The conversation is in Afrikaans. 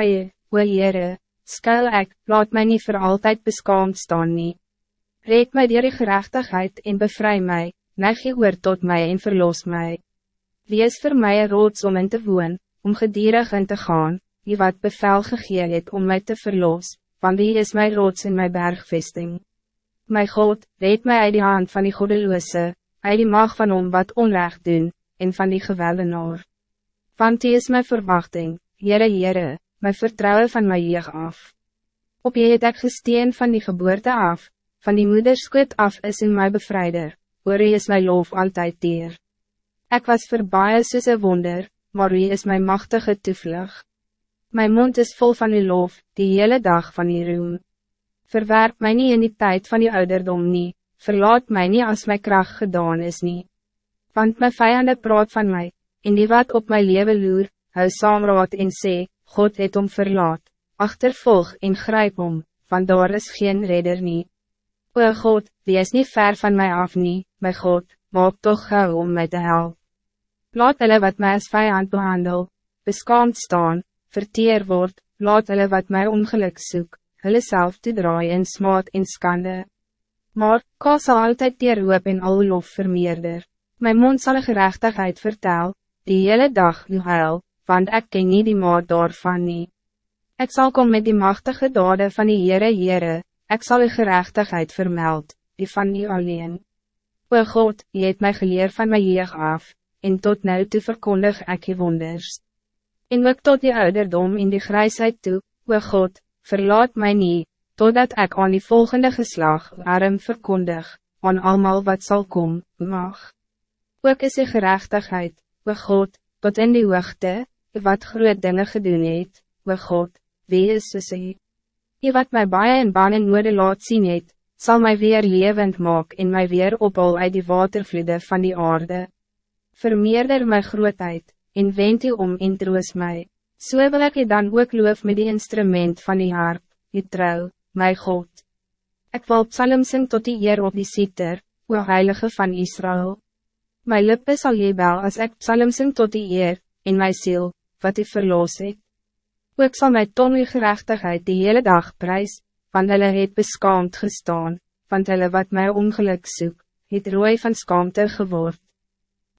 je, o Heere, skuil ek, laat mij niet voor altijd beskaamd staan nie. Red mij dier die gerechtigheid en bevry mij, neig je oor tot mij en verlos mij. Wie is voor mij een rots om in te woon, om gedierig in te gaan, die wat bevel gegee het om mij te verlos, want wie is mijn rots in mijn bergvesting. My God, red mij uit die hand van die godeloose, uit die mag van om wat onrecht doen, en van die geweldenaar. Want die is mijn verwachting, Jere Jere, mijn vertrouwen van my jeug af. Op je het ek gesteen van die geboorte af, van die moederskoot af is in my bevrijder, oor is my loof altijd dier. Ik was voorbij soos een wonder, maar wie is mijn machtige toevlug. Mijn mond is vol van uw loof, die hele dag van uw roem. Verwerp mij niet in die tijd van die ouderdom niet, verlaat mij niet als mijn kracht gedaan is niet. Want mijn vijanden praat van mij, in die wat op mijn leven loer, hou saamraad en sê, God het om verlaat, achtervolg en grijp om, want daar is geen redder nie. O God, die is niet ver van mij af nie, my God, maak toch gauw om mij te helpen. Laat hulle wat mij als vijand behandel, beskaamd staan, verteer word, laat hulle wat mij ongeluk soek, hulle self te draai in smaad en skande. Maar, ka sal altyd dier hoop en al lof vermeerder. Mijn mond zal gerechtigheid vertel, die hele dag nu huil, want ik ken niet die maat daarvan nie. Ek sal kom met die machtige dade van die Heere Heere, ek sal die gerechtigheid vermeld, die van nie alleen. O God, je het mij geleer van my jeug af, en tot nou toe verkondig ek je wonders. En ook tot die ouderdom in die grijsheid toe, o God, verlaat mij niet, totdat ik aan die volgende geslag arm verkondig, aan almal wat zal komen, mag. Ook is die gerechtigheid, o God, tot in die hoogte, wat groot dinge gedoen het, o God, wie is soos hy? Jy wat my baie en baan en noode laat sien het, sal my weer levend maak en my weer ophal uit die watervloede van die aarde. Vermeerder my grootheid, en wend u om en troos my, so wil ek jy dan ook loof met die instrument van die harp, die trouw, my God. Ik wil psalm sing tot die eer op die sieter, o heilige van Israël. My lippe sal jy bel as ek psalm sing tot die eer, en my ziel, wat die verloos het. Ook sal my ton die gerechtigheid die hele dag prijs, want hulle het beskaamd gestaan, want hulle wat my ongeluk soek, het rooi van skaamte geword.